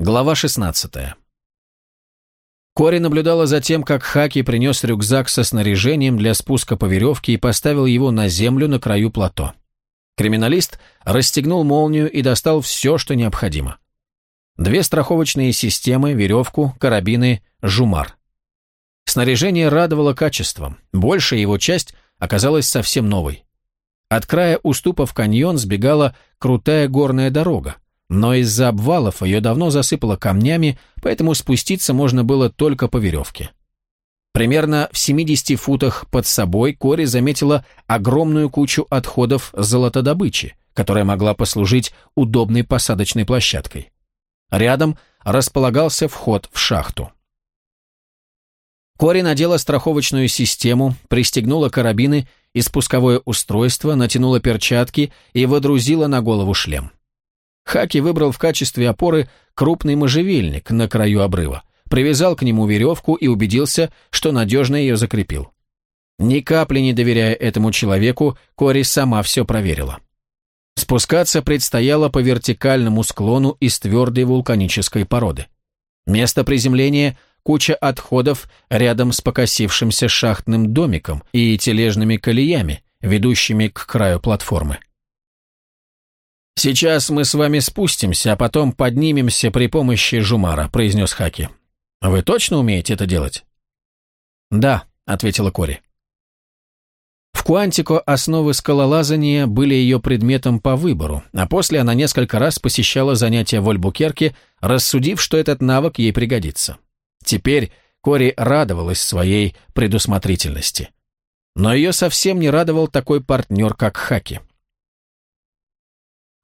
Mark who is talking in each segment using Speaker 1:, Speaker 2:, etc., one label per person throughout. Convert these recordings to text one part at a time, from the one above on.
Speaker 1: Глава 16. Кори наблюдала за тем, как Хаки принес рюкзак со снаряжением для спуска по веревке и поставил его на землю на краю плато. Криминалист расстегнул молнию и достал все, что необходимо. Две страховочные системы, веревку, карабины, жумар. Снаряжение радовало качеством, большая его часть оказалась совсем новой. От края уступа в каньон сбегала крутая горная дорога, но из-за обвалов ее давно засыпало камнями, поэтому спуститься можно было только по веревке. Примерно в 70 футах под собой Кори заметила огромную кучу отходов золотодобычи, которая могла послужить удобной посадочной площадкой. Рядом располагался вход в шахту. Кори надела страховочную систему, пристегнула карабины и спусковое устройство, натянула перчатки и водрузила на голову шлем. Хаки выбрал в качестве опоры крупный можжевельник на краю обрыва, привязал к нему веревку и убедился, что надежно ее закрепил. Ни капли не доверяя этому человеку, Кори сама все проверила. Спускаться предстояло по вертикальному склону из твердой вулканической породы. Место приземления – куча отходов рядом с покосившимся шахтным домиком и тележными колеями, ведущими к краю платформы. «Сейчас мы с вами спустимся, а потом поднимемся при помощи жумара», – произнес Хаки. «Вы точно умеете это делать?» «Да», – ответила Кори. В Куантико основы скалолазания были ее предметом по выбору, а после она несколько раз посещала занятия в Альбукерке, рассудив, что этот навык ей пригодится. Теперь Кори радовалась своей предусмотрительности. Но ее совсем не радовал такой партнер, как Хаки.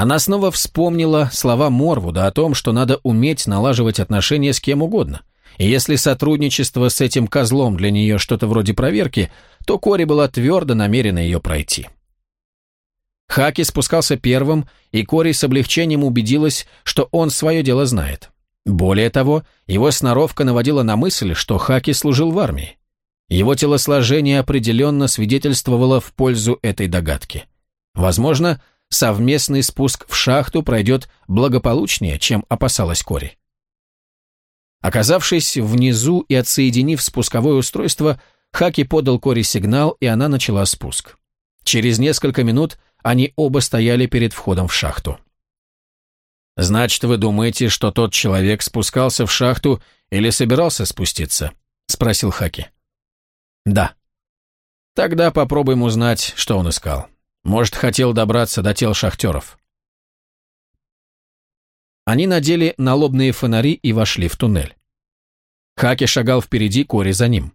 Speaker 1: Она снова вспомнила слова Морвуда о том, что надо уметь налаживать отношения с кем угодно. И если сотрудничество с этим козлом для нее что-то вроде проверки, то Кори была твердо намерена ее пройти. Хаки спускался первым, и Кори с облегчением убедилась, что он свое дело знает. Более того, его сноровка наводила на мысль, что Хаки служил в армии. Его телосложение определенно свидетельствовало в пользу этой догадки. Возможно, совместный спуск в шахту пройдет благополучнее, чем опасалась Кори. Оказавшись внизу и отсоединив спусковое устройство, Хаки подал Кори сигнал, и она начала спуск. Через несколько минут они оба стояли перед входом в шахту. «Значит, вы думаете, что тот человек спускался в шахту или собирался спуститься?» — спросил Хаки. «Да». «Тогда попробуем узнать, что он искал». Может, хотел добраться до тел шахтеров. Они надели налобные фонари и вошли в туннель. Хаки шагал впереди, Кори за ним.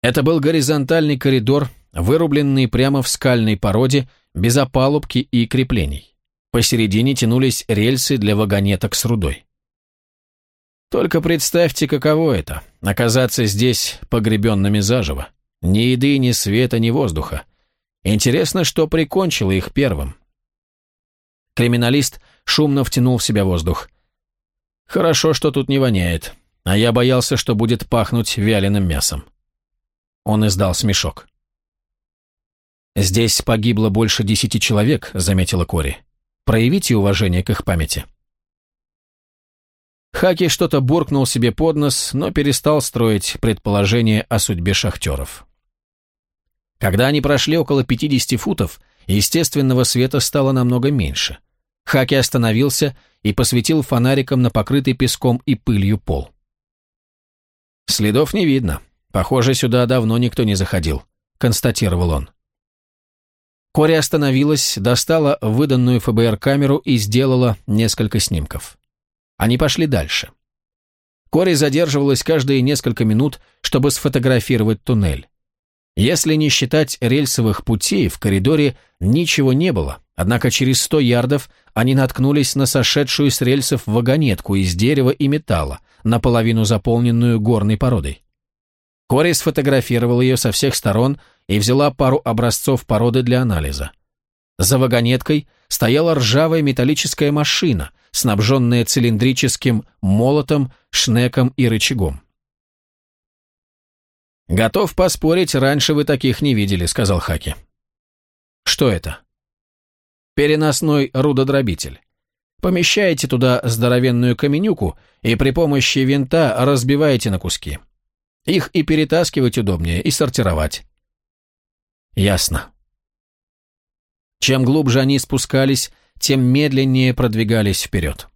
Speaker 1: Это был горизонтальный коридор, вырубленный прямо в скальной породе, без опалубки и креплений. Посередине тянулись рельсы для вагонеток с рудой. Только представьте, каково это – оказаться здесь погребенными заживо. Ни еды, ни света, ни воздуха. Интересно, что прикончило их первым. Криминалист шумно втянул в себя воздух. Хорошо, что тут не воняет, а я боялся, что будет пахнуть вяленым мясом. Он издал смешок. «Здесь погибло больше десяти человек», — заметила Кори. «Проявите уважение к их памяти». Хаки что-то буркнул себе под нос, но перестал строить предположения о судьбе шахтеров. Когда они прошли около 50 футов, естественного света стало намного меньше. Хаки остановился и посветил фонариком на покрытый песком и пылью пол. «Следов не видно. Похоже, сюда давно никто не заходил», — констатировал он. Кори остановилась, достала выданную ФБР камеру и сделала несколько снимков. Они пошли дальше. Кори задерживалась каждые несколько минут, чтобы сфотографировать туннель. Если не считать рельсовых путей, в коридоре ничего не было, однако через сто ярдов они наткнулись на сошедшую с рельсов вагонетку из дерева и металла, наполовину заполненную горной породой. Кори сфотографировал ее со всех сторон и взяла пару образцов породы для анализа. За вагонеткой стояла ржавая металлическая машина, снабженная цилиндрическим молотом, шнеком и рычагом. «Готов поспорить, раньше вы таких не видели», — сказал Хаки. «Что это?» «Переносной рудодробитель. Помещаете туда здоровенную каменюку и при помощи винта разбиваете на куски. Их и перетаскивать удобнее, и сортировать. Ясно. Чем глубже они спускались, тем медленнее продвигались вперед.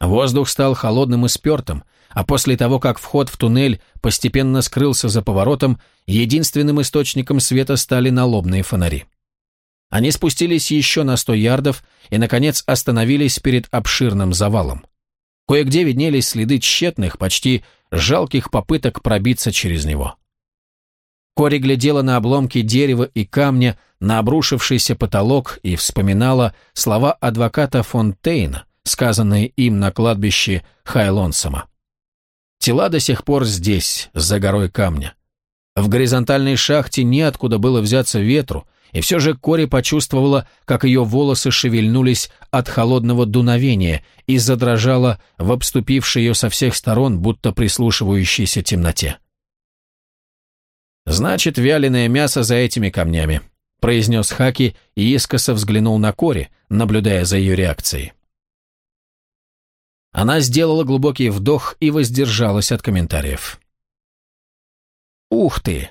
Speaker 1: Воздух стал холодным и спертым, а после того, как вход в туннель постепенно скрылся за поворотом, единственным источником света стали налобные фонари. Они спустились еще на сто ярдов и, наконец, остановились перед обширным завалом. Кое-где виднелись следы тщетных, почти жалких попыток пробиться через него. Кори глядела на обломки дерева и камня, на обрушившийся потолок и вспоминала слова адвоката Фонтейна, сказанные им на кладбище Хайлонсома. Тела до сих пор здесь, за горой камня. В горизонтальной шахте неоткуда было взяться ветру, и все же Кори почувствовала, как ее волосы шевельнулись от холодного дуновения и задрожала в обступившей ее со всех сторон, будто прислушивающейся темноте. «Значит, вяленое мясо за этими камнями», — произнес Хаки и искоса взглянул на Кори, наблюдая за ее реакцией. Она сделала глубокий вдох и воздержалась от комментариев. «Ух ты!»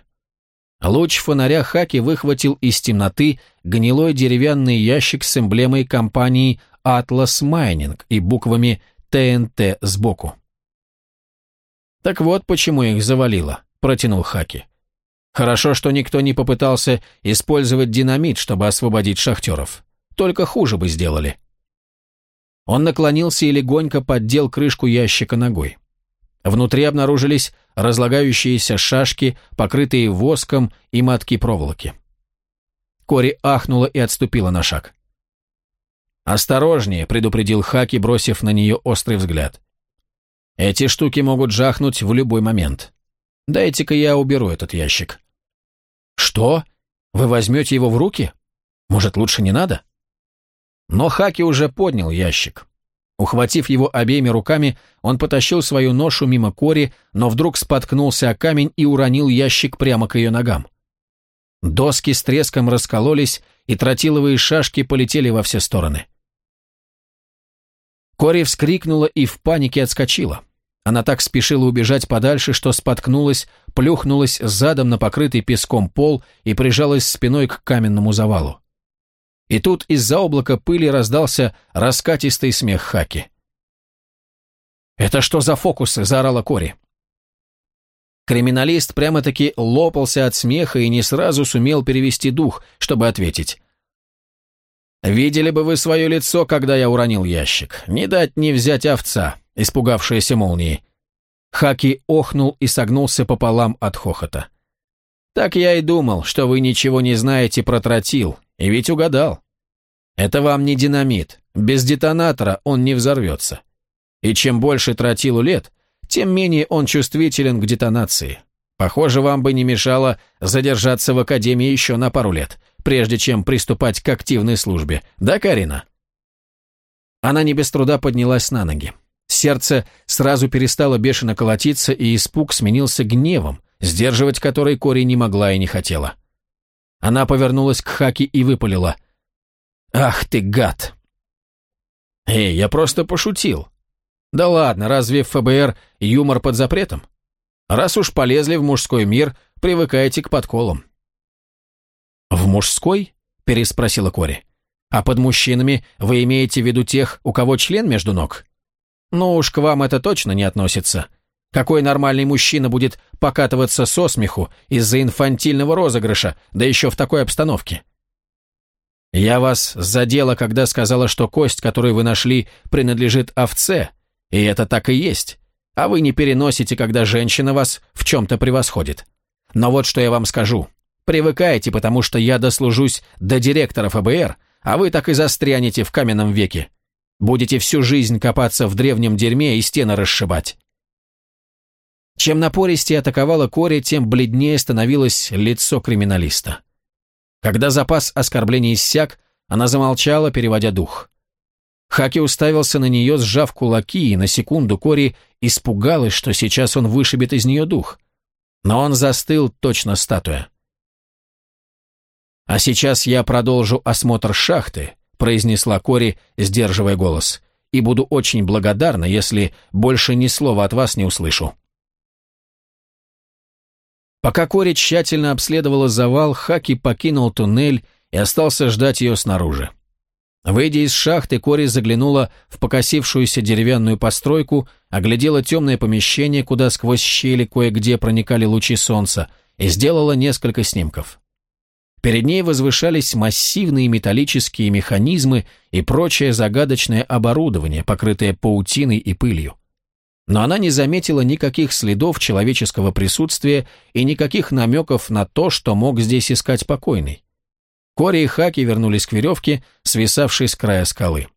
Speaker 1: Луч фонаря Хаки выхватил из темноты гнилой деревянный ящик с эмблемой компании Atlas Mining и буквами ТНТ сбоку. «Так вот почему их завалило», — протянул Хаки. «Хорошо, что никто не попытался использовать динамит, чтобы освободить шахтеров. Только хуже бы сделали». Он наклонился и легонько поддел крышку ящика ногой. Внутри обнаружились разлагающиеся шашки, покрытые воском и матки проволоки. Кори ахнула и отступила на шаг. «Осторожнее», — предупредил Хаки, бросив на нее острый взгляд. «Эти штуки могут жахнуть в любой момент. Дайте-ка я уберу этот ящик». «Что? Вы возьмете его в руки? Может, лучше не надо?» Но Хаки уже поднял ящик. Ухватив его обеими руками, он потащил свою ношу мимо Кори, но вдруг споткнулся о камень и уронил ящик прямо к ее ногам. Доски с треском раскололись, и тротиловые шашки полетели во все стороны. Кори вскрикнула и в панике отскочила. Она так спешила убежать подальше, что споткнулась, плюхнулась задом на покрытый песком пол и прижалась спиной к каменному завалу. И тут из-за облака пыли раздался раскатистый смех Хаки. «Это что за фокусы?» – заорала Кори. Криминалист прямо-таки лопался от смеха и не сразу сумел перевести дух, чтобы ответить. «Видели бы вы свое лицо, когда я уронил ящик. Не дать не взять овца, испугавшаяся молнией». Хаки охнул и согнулся пополам от хохота. «Так я и думал, что вы ничего не знаете про тротил, и ведь угадал. Это вам не динамит. Без детонатора он не взорвется. И чем больше тротилу лет, тем менее он чувствителен к детонации. Похоже, вам бы не мешало задержаться в академии еще на пару лет, прежде чем приступать к активной службе. Да, Карина? Она не без труда поднялась на ноги. Сердце сразу перестало бешено колотиться, и испуг сменился гневом, сдерживать который Кори не могла и не хотела. Она повернулась к Хаки и выпалила – «Ах ты, гад!» «Эй, я просто пошутил. Да ладно, разве в ФБР юмор под запретом? Раз уж полезли в мужской мир, привыкайте к подколам». «В мужской?» – переспросила Кори. «А под мужчинами вы имеете в виду тех, у кого член между ног?» «Ну уж к вам это точно не относится. Какой нормальный мужчина будет покатываться со смеху из-за инфантильного розыгрыша, да еще в такой обстановке?» Я вас задела, когда сказала, что кость, которую вы нашли, принадлежит овце, и это так и есть. А вы не переносите, когда женщина вас в чем-то превосходит. Но вот что я вам скажу. Привыкайте, потому что я дослужусь до директора ФБР, а вы так и застрянете в каменном веке. Будете всю жизнь копаться в древнем дерьме и стены расшибать. Чем напористее атаковала Кори, тем бледнее становилось лицо криминалиста. Когда запас оскорблений иссяк, она замолчала, переводя дух. Хаки уставился на нее, сжав кулаки, и на секунду Кори испугалась, что сейчас он вышибет из нее дух. Но он застыл, точно статуя. «А сейчас я продолжу осмотр шахты», произнесла Кори, сдерживая голос, и буду очень благодарна, если больше ни слова от вас не услышу. Пока Кори тщательно обследовала завал, Хаки покинул туннель и остался ждать ее снаружи. Выйдя из шахты, Кори заглянула в покосившуюся деревянную постройку, оглядела темное помещение, куда сквозь щели кое-где проникали лучи солнца, и сделала несколько снимков. Перед ней возвышались массивные металлические механизмы и прочее загадочное оборудование, покрытое паутиной и пылью. Но она не заметила никаких следов человеческого присутствия и никаких намеков на то, что мог здесь искать покойный. Кори и Хаки вернулись к веревке, свисавшей с края скалы.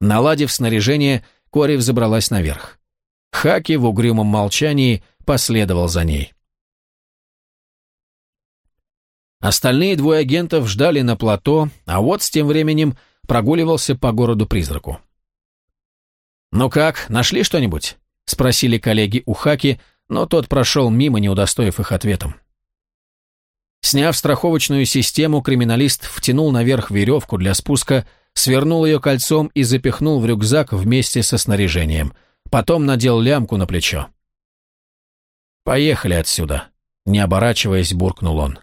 Speaker 1: Наладив снаряжение, Кори взобралась наверх. Хаки в угрюмом молчании последовал за ней. Остальные двое агентов ждали на плато, а вот с тем временем прогуливался по городу-призраку. «Ну как, нашли что-нибудь?» — спросили коллеги у Хаки, но тот прошел мимо, не удостоив их ответом. Сняв страховочную систему, криминалист втянул наверх веревку для спуска, свернул ее кольцом и запихнул в рюкзак вместе со снаряжением. Потом надел лямку на плечо. «Поехали отсюда», — не оборачиваясь, буркнул он.